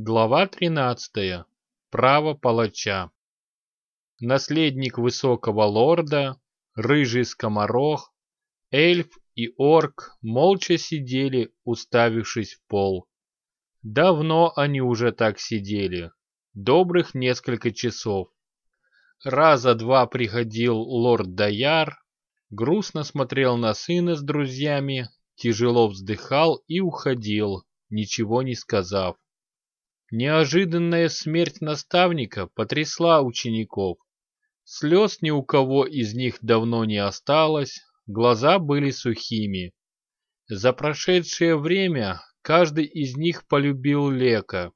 Глава 13. Право палача. Наследник высокого лорда, рыжий скоморох, эльф и орк молча сидели, уставившись в пол. Давно они уже так сидели, добрых несколько часов. Раза два приходил лорд Даяр, грустно смотрел на сына с друзьями, тяжело вздыхал и уходил, ничего не сказав. Неожиданная смерть наставника потрясла учеников. Слез ни у кого из них давно не осталось, глаза были сухими. За прошедшее время каждый из них полюбил Лека.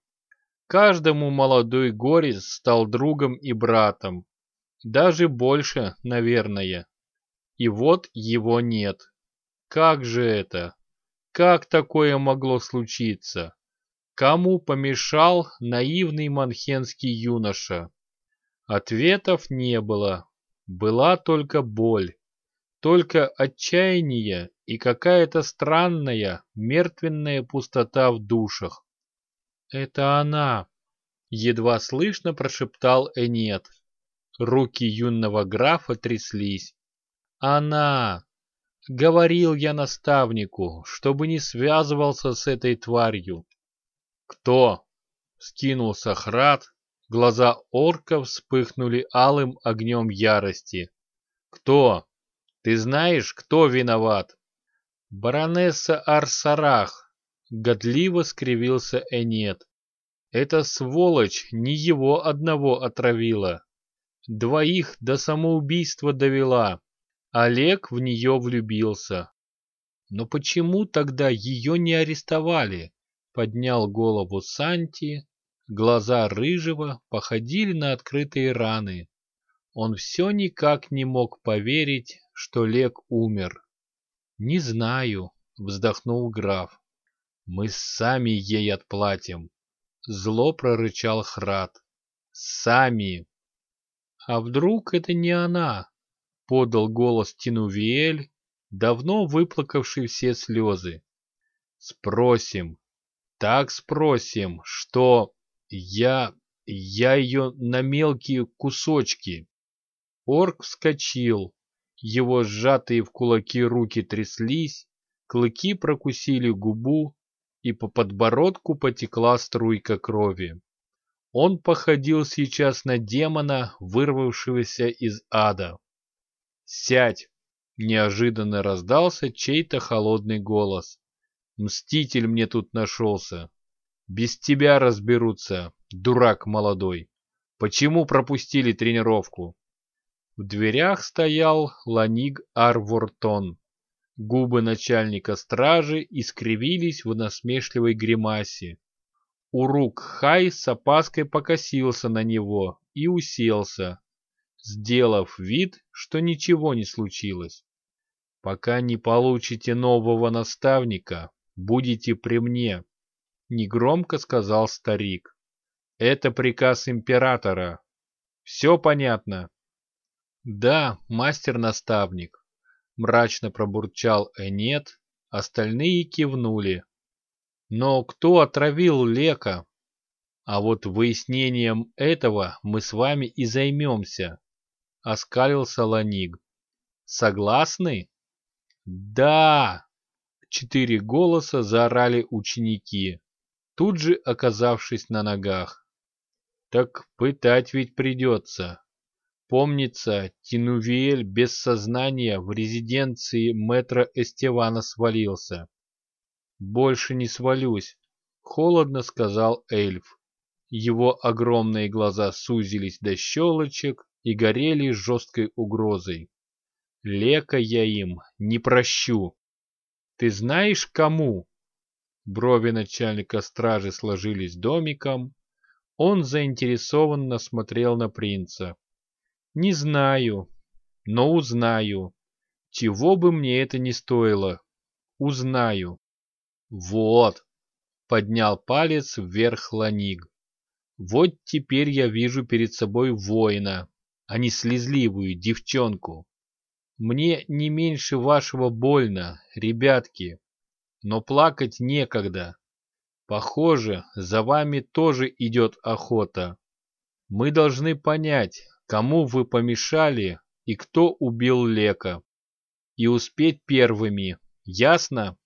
Каждому молодой горец стал другом и братом. Даже больше, наверное. И вот его нет. Как же это? Как такое могло случиться? Кому помешал наивный манхенский юноша? Ответов не было. Была только боль. Только отчаяние и какая-то странная, мертвенная пустота в душах. «Это она!» — едва слышно прошептал Энет. Руки юного графа тряслись. «Она!» — говорил я наставнику, чтобы не связывался с этой тварью. «Кто?» — скинулся Храд, глаза орка вспыхнули алым огнем ярости. «Кто? Ты знаешь, кто виноват?» «Баронесса Арсарах», — годливо скривился Энет. «Эта сволочь не его одного отравила. Двоих до самоубийства довела. Олег в нее влюбился. Но почему тогда ее не арестовали? Поднял голову Санти, глаза рыжего походили на открытые раны. Он все никак не мог поверить, что Лек умер. «Не знаю», — вздохнул граф. «Мы сами ей отплатим», — зло прорычал Храд. «Сами!» «А вдруг это не она?» — подал голос Тинувиэль, давно выплакавший все слезы. «Спросим, так спросим, что я... я ее на мелкие кусочки. Орк вскочил, его сжатые в кулаки руки тряслись, клыки прокусили губу, и по подбородку потекла струйка крови. Он походил сейчас на демона, вырвавшегося из ада. «Сядь!» — неожиданно раздался чей-то холодный голос. Мститель мне тут нашелся. Без тебя разберутся, дурак молодой. Почему пропустили тренировку? В дверях стоял Ланиг Арвортон. Губы начальника стражи искривились в насмешливой гримасе. Урук Хай с опаской покосился на него и уселся, сделав вид, что ничего не случилось. Пока не получите нового наставника, будете при мне, негромко сказал старик. Это приказ императора. Все понятно? Да, мастер-наставник, мрачно пробурчал Энет, остальные кивнули. Но кто отравил Лека? А вот выяснением этого мы с вами и займемся, оскалился Ланиг. Согласны? Да! Четыре голоса заорали ученики, тут же оказавшись на ногах. Так пытать ведь придется. Помнится, Тинувиэль без сознания в резиденции мэтра Эстевана свалился. «Больше не свалюсь», — холодно сказал эльф. Его огромные глаза сузились до щелочек и горели жесткой угрозой. Лека я им не прощу. Ты знаешь, кому?» Брови начальника стражи сложились домиком. Он заинтересованно смотрел на принца. «Не знаю, но узнаю. Чего бы мне это ни стоило. Узнаю». «Вот!» — поднял палец вверх Ланиг. «Вот теперь я вижу перед собой воина, а не слезливую девчонку. Мне не меньше вашего больно, ребятки, но плакать некогда. похоже, за вами тоже идет охота. Мы должны понять, кому вы помешали и кто убил Лека. И успеть первыми, ясно?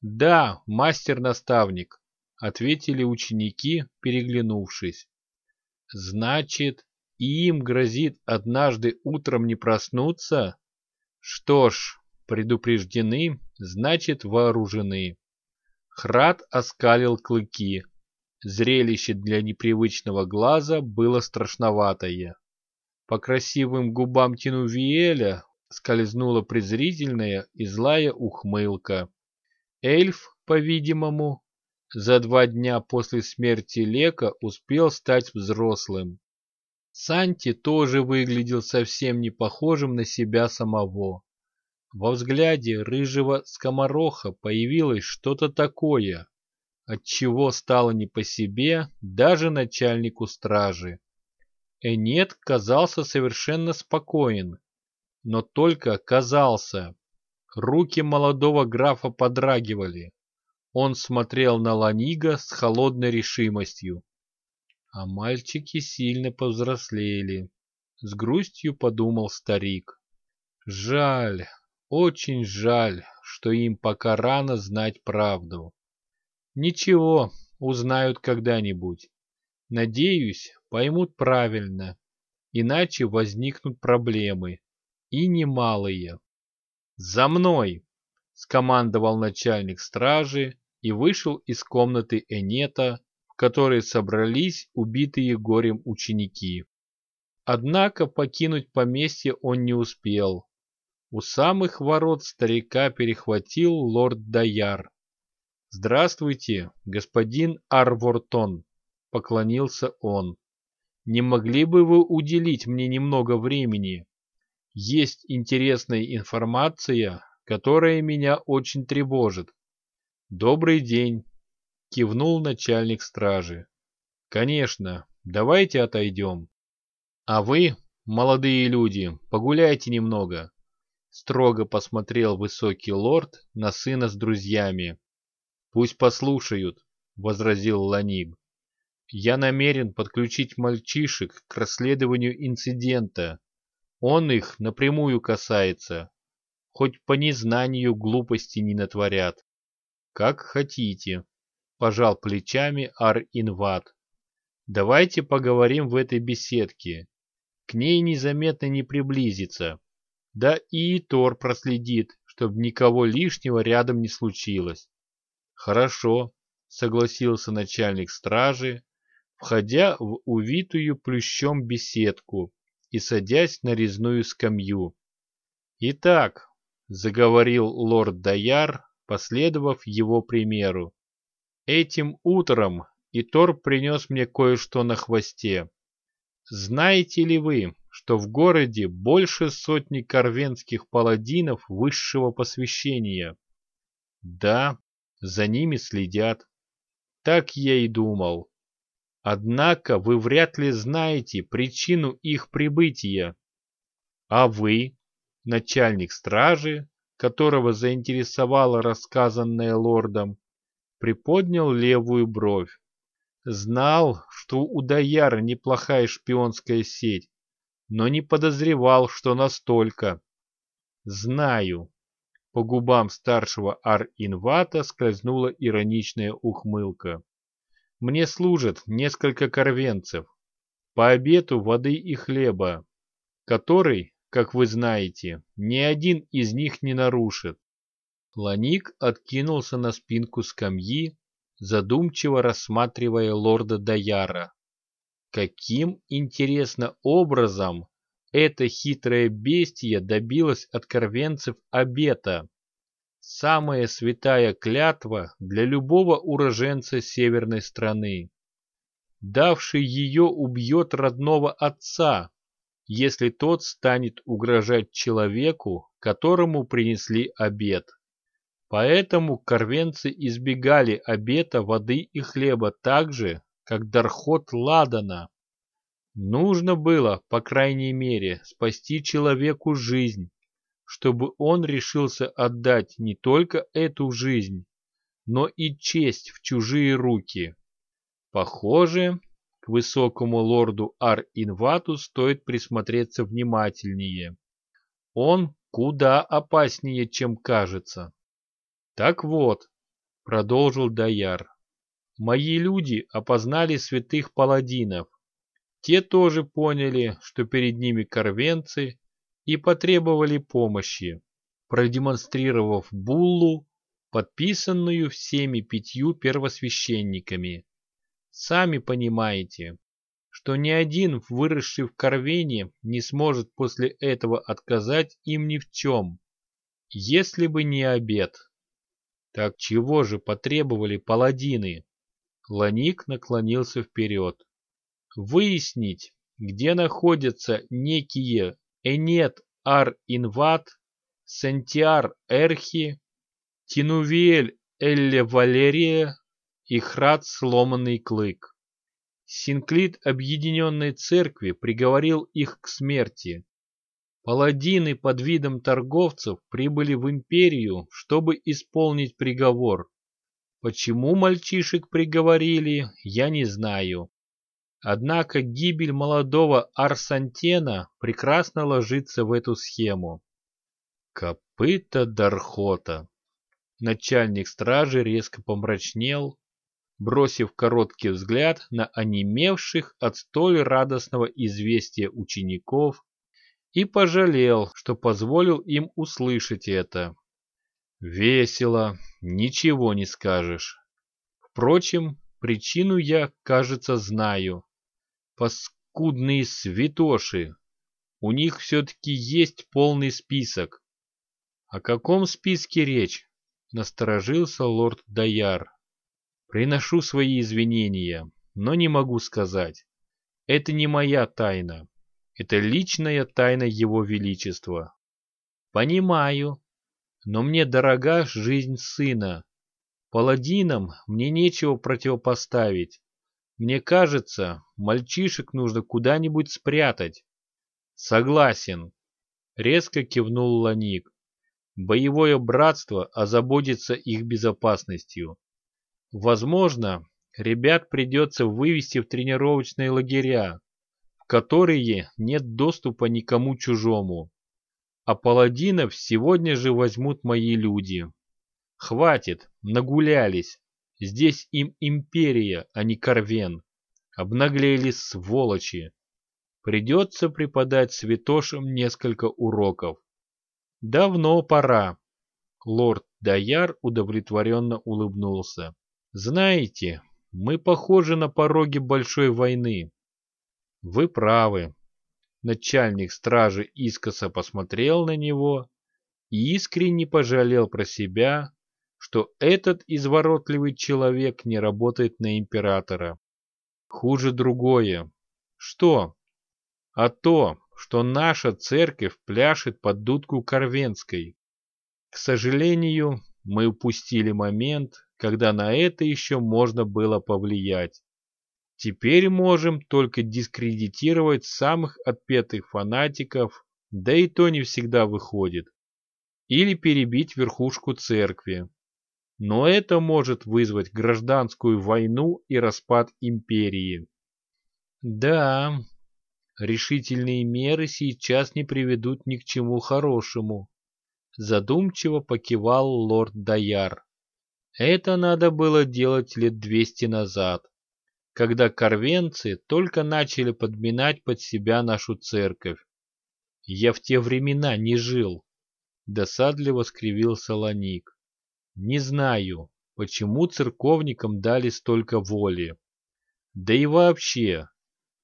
Да, мастер-наставник, ответили ученики, переглянувшись. Значит, и им грозит однажды утром не проснуться? Что ж, предупреждены, значит вооружены. Храд оскалил клыки. Зрелище для непривычного глаза было страшноватое. По красивым губам Тинувиэля скользнула презрительная и злая ухмылка. Эльф, по-видимому, за два дня после смерти Лека успел стать взрослым. Санти тоже выглядел совсем не похожим на себя самого. Во взгляде рыжего скомороха появилось что-то такое, от чего стало не по себе даже начальнику стражи. Энет казался совершенно спокоен, но только казался. Руки молодого графа подрагивали. Он смотрел на Ланига с холодной решимостью. А мальчики сильно повзрослели. С грустью подумал старик. Жаль, очень жаль, что им пока рано знать правду. Ничего, узнают когда-нибудь. Надеюсь, поймут правильно, иначе возникнут проблемы, и немалые. «За мной!» — скомандовал начальник стражи и вышел из комнаты Энета, в собрались убитые горем ученики. Однако покинуть поместье он не успел. У самых ворот старика перехватил лорд Даяр. «Здравствуйте, господин Арвортон», — поклонился он. «Не могли бы вы уделить мне немного времени? Есть интересная информация, которая меня очень тревожит». «Добрый день», — кивнул начальник стражи. «Конечно, давайте отойдем. А вы, молодые люди, погуляйте немного», — строго посмотрел высокий лорд на сына с друзьями. «Пусть послушают», — возразил Ланиб. «Я намерен подключить мальчишек к расследованию инцидента. Он их напрямую касается. Хоть по незнанию глупости не натворят». «Как хотите», — пожал плечами Ар-Инват. «Давайте поговорим в этой беседке. К ней незаметно не приблизиться. Да и Тор проследит, чтобы никого лишнего рядом не случилось. «Хорошо», — согласился начальник стражи, входя в увитую плющом беседку и садясь на резную скамью. «Итак», — заговорил лорд Даяр, последовав его примеру, «этим утром Итор принес мне кое-что на хвосте. Знаете ли вы, что в городе больше сотни корвенских паладинов высшего посвящения?» «Да», за ними следят. Так я и думал. Однако вы вряд ли знаете причину их прибытия. А вы, начальник стражи, которого заинтересовало рассказанное лордом, приподнял левую бровь. Знал, что у Даяра неплохая шпионская сеть, но не подозревал, что настолько. Знаю, по губам старшего Ар-Инвата скользнула ироничная ухмылка. «Мне служат несколько корвенцев, по обету воды и хлеба, который, как вы знаете, ни один из них не нарушит». Ланик откинулся на спинку скамьи, задумчиво рассматривая лорда Даяра. Каким, интересно, образом это хитрое бестие добилось от корвенцев обета. Самая святая клятва для любого уроженца северной страны. Давший ее убьет родного отца, если тот станет угрожать человеку, которому принесли обет. Поэтому корвенцы избегали обета воды и хлеба так же, как Дархот Ладана. Нужно было, по крайней мере, спасти человеку жизнь, чтобы он решился отдать не только эту жизнь, но и честь в чужие руки. Похоже, к высокому лорду Ар-Инвату стоит присмотреться внимательнее. Он куда опаснее, чем кажется. Так вот, продолжил Даяр, мои люди опознали святых паладинов. Те тоже поняли, что перед ними корвенцы, и потребовали помощи, продемонстрировав буллу, подписанную всеми пятью первосвященниками. Сами понимаете, что ни один, выросший в Корвене, не сможет после этого отказать им ни в чем, если бы не обед. Так чего же потребовали паладины? Ланик наклонился вперед. Выяснить, где находятся некие Энет Ар-Инват, Сантиар Эрхи, Тинувель Элле Валерия и Храд Сломанный Клык. Синклит Объединенной Церкви приговорил их к смерти. Паладины под видом торговцев прибыли в империю, чтобы исполнить приговор. Почему мальчишек приговорили, я не знаю. Однако гибель молодого Арсантена прекрасно ложится в эту схему. Копыта Дархота. Начальник стражи резко помрачнел, бросив короткий взгляд на онемевших от столь радостного известия учеников, и пожалел, что позволил им услышать это. Весело, ничего не скажешь. Впрочем, причину я, кажется, знаю. Паскудные святоши. У них все-таки есть полный список. О каком списке речь? Насторожился лорд Даяр. Приношу свои извинения, но не могу сказать. Это не моя тайна. Это личная тайна Его Величества. Понимаю, но мне дорога жизнь сына. Паладинам мне нечего противопоставить. Мне кажется, мальчишек нужно куда-нибудь спрятать. Согласен. Резко кивнул Ланик. Боевое братство озаботится их безопасностью. Возможно, ребят придется вывести в тренировочные лагеря, которые нет доступа никому чужому. А паладинов сегодня же возьмут мои люди. Хватит, нагулялись. Здесь им империя, а не Корвен. Обнаглели сволочи. Придется преподать святошам несколько уроков. Давно пора. Лорд Даяр удовлетворенно улыбнулся. Знаете, мы похожи на пороге большой войны. Вы правы. Начальник стражи искоса посмотрел на него и искренне пожалел про себя, что этот изворотливый человек не работает на императора. Хуже другое. Что? А то, что наша церковь пляшет под дудку Корвенской. К сожалению, мы упустили момент, когда на это еще можно было повлиять. Теперь можем только дискредитировать самых отпетых фанатиков, да и то не всегда выходит. Или перебить верхушку церкви. Но это может вызвать гражданскую войну и распад империи. Да, решительные меры сейчас не приведут ни к чему хорошему. Задумчиво покивал лорд Даяр. Это надо было делать лет двести назад, когда корвенцы только начали подминать под себя нашу церковь. Я в те времена не жил, досадливо скривился Ланик. Не знаю, почему церковникам дали столько воли. Да и вообще,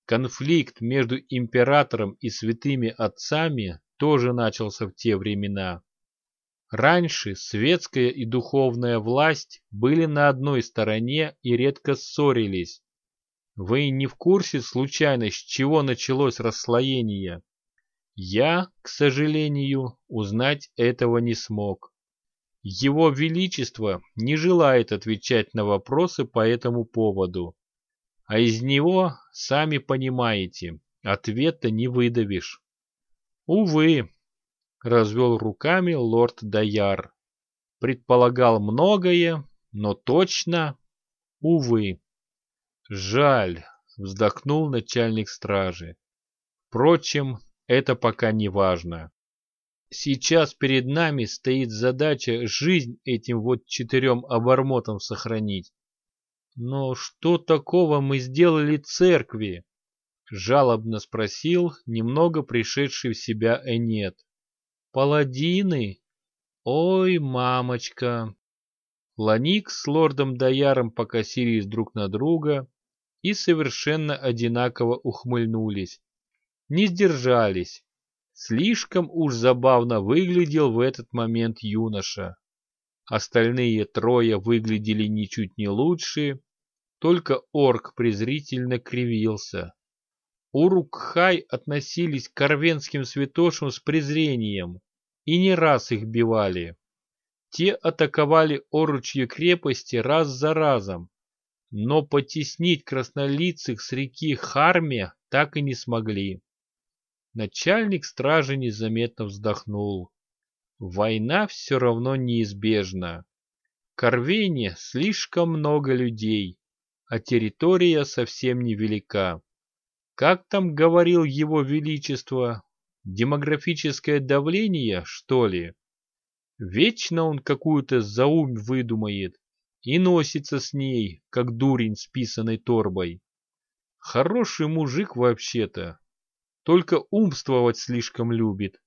конфликт между императором и святыми отцами тоже начался в те времена. Раньше светская и духовная власть были на одной стороне и редко ссорились. Вы не в курсе случайно, с чего началось расслоение? Я, к сожалению, узнать этого не смог. Его Величество не желает отвечать на вопросы по этому поводу. А из него, сами понимаете, ответа не выдавишь. Увы, развел руками лорд Даяр. Предполагал многое, Но точно, увы. Жаль, вздохнул начальник стражи. Впрочем, это пока не важно. Сейчас перед нами стоит задача жизнь этим вот четырем обормотам сохранить. Но что такого мы сделали церкви? Жалобно спросил немного пришедший в себя Энет. Паладины? Ой, мамочка! Ланик с лордом Даяром покосились друг на друга и совершенно одинаково ухмыльнулись. Не сдержались. Слишком уж забавно выглядел в этот момент юноша. Остальные трое выглядели ничуть не лучше, только орк презрительно кривился. Урукхай относились к арвенским святошам с презрением и не раз их бивали. Те атаковали оручьи крепости раз за разом, но потеснить краснолицых с реки Харме так и не смогли. Начальник стражи незаметно вздохнул. Война все равно неизбежна. В Корвене слишком много людей, а территория совсем невелика. Как там говорил его величество, демографическое давление, что ли? Вечно он какую-то заумь выдумает и носится с ней, как дурень с писаной торбой. Хороший мужик вообще-то, только умствовать слишком любит.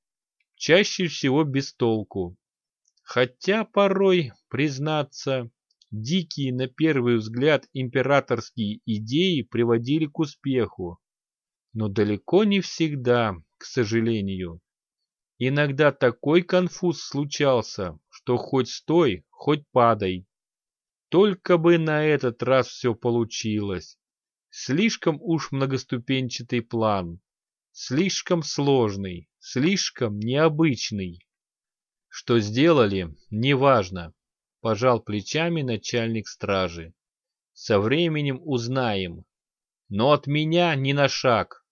Чаще всего без толку. Хотя порой, признаться, дикие на первый взгляд императорские идеи приводили к успеху. Но далеко не всегда, к сожалению. Иногда такой конфуз случался, что хоть стой, хоть падай. Только бы на этот раз все получилось. Слишком уж многоступенчатый план. Слишком сложный, слишком необычный. Что сделали, неважно, пожал плечами начальник стражи. Со временем узнаем. Но от меня ни на шаг.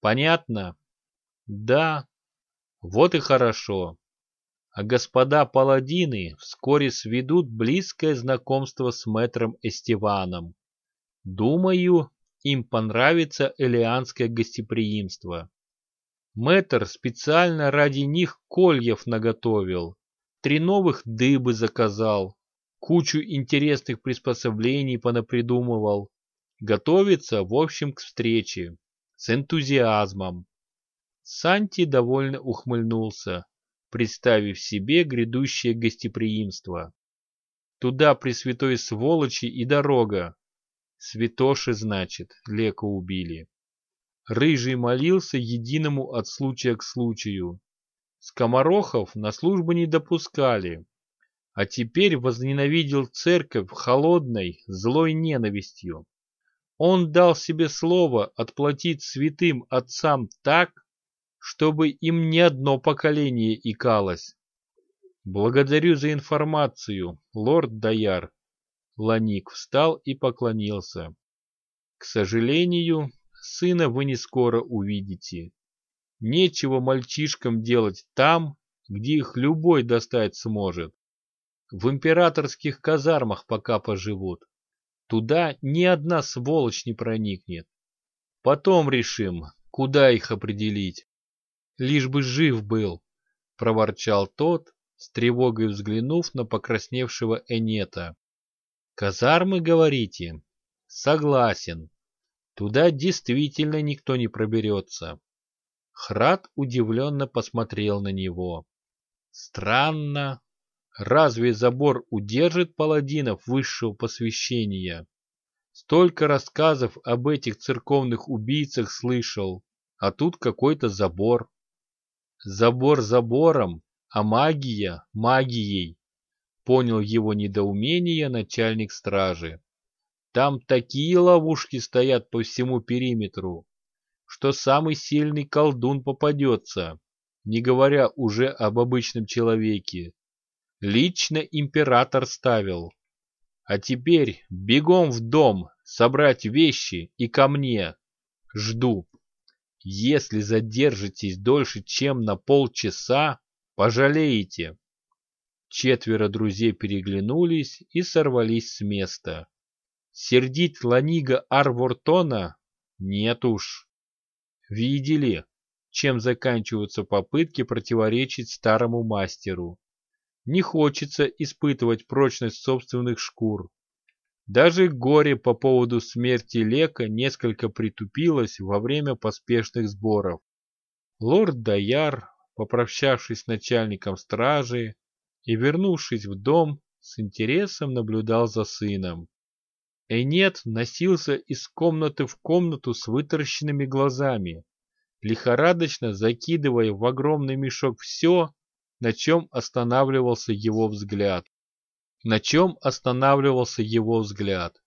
Понятно? Да. Вот и хорошо. А господа паладины вскоре сведут близкое знакомство с мэтром Эстиваном. Думаю, им понравится элеанское гостеприимство. Мэтр специально ради них кольев наготовил, три новых дыбы заказал, кучу интересных приспособлений понапридумывал. Готовится, в общем, к встрече. С энтузиазмом. Санти довольно ухмыльнулся, представив себе грядущее гостеприимство. Туда при святой сволочи и дорога, Святоши, значит, Лека убили. Рыжий молился единому от случая к случаю. Скоморохов на службу не допускали, а теперь возненавидел церковь холодной, злой ненавистью. Он дал себе слово отплатить святым отцам так, чтобы им не одно поколение икалось. Благодарю за информацию, лорд Даяр. Ланик встал и поклонился. К сожалению, сына вы не скоро увидите. Нечего мальчишкам делать там, где их любой достать сможет. В императорских казармах пока поживут. Туда ни одна сволочь не проникнет. Потом решим, куда их определить. Лишь бы жив был, проворчал тот, с тревогой взглянув на покрасневшего Энета. Казармы, говорите? Согласен. Туда действительно никто не проберется. Храд удивленно посмотрел на него. Странно. Разве забор удержит паладинов высшего посвящения? Столько рассказов об этих церковных убийцах слышал, а тут какой-то забор. Забор забором, а магия магией. Понял его недоумение начальник стражи. Там такие ловушки стоят по всему периметру, что самый сильный колдун попадется, не говоря уже об обычном человеке. Лично император ставил. А теперь бегом в дом, собрать вещи и ко мне. Жду. Если задержитесь дольше, чем на полчаса, пожалеете. Четверо друзей переглянулись и сорвались с места. Сердить Ланига Арвортона? Нет уж. Видели, чем заканчиваются попытки противоречить старому мастеру. Не хочется испытывать прочность собственных шкур. Даже горе по поводу смерти Лека несколько притупилось во время поспешных сборов. Лорд Даяр, попрощавшись с начальником стражи и вернувшись в дом, с интересом наблюдал за сыном. Энет носился из комнаты в комнату с вытаращенными глазами, лихорадочно закидывая в огромный мешок все, на чем останавливался его взгляд. На чем останавливался его взгляд.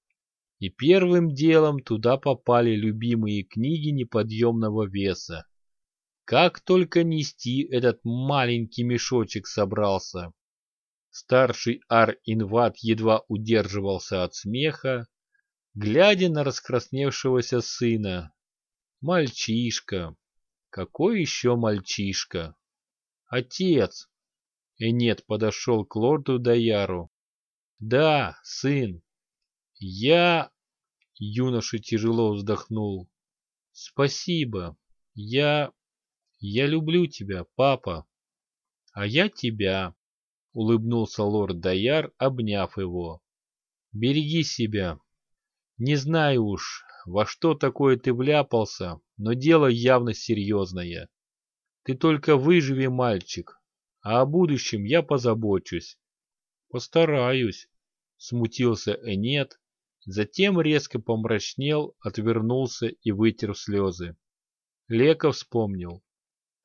И первым делом туда попали любимые книги неподъемного веса. Как только нести этот маленький мешочек собрался. Старший Ар-Инват едва удерживался от смеха, глядя на раскрасневшегося сына. Мальчишка. Какой еще мальчишка? Отец. Энет подошел к лорду Даяру. Да, сын. Я... Юноша тяжело вздохнул. Спасибо. Я... Я люблю тебя, папа. А я тебя. Улыбнулся лорд Даяр, обняв его. Береги себя. Не знаю уж, во что такое ты вляпался, но дело явно серьезное. Ты только выживи, мальчик, а о будущем я позабочусь. Постараюсь, смутился Энет, затем резко помрачнел, отвернулся и вытер слезы. Лека вспомнил.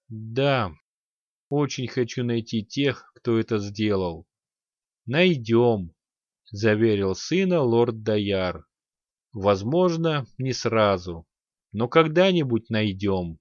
Да, очень хочу найти тех, кто это сделал. Найдем, заверил сына лорд Даяр. Возможно, не сразу, но когда-нибудь найдем.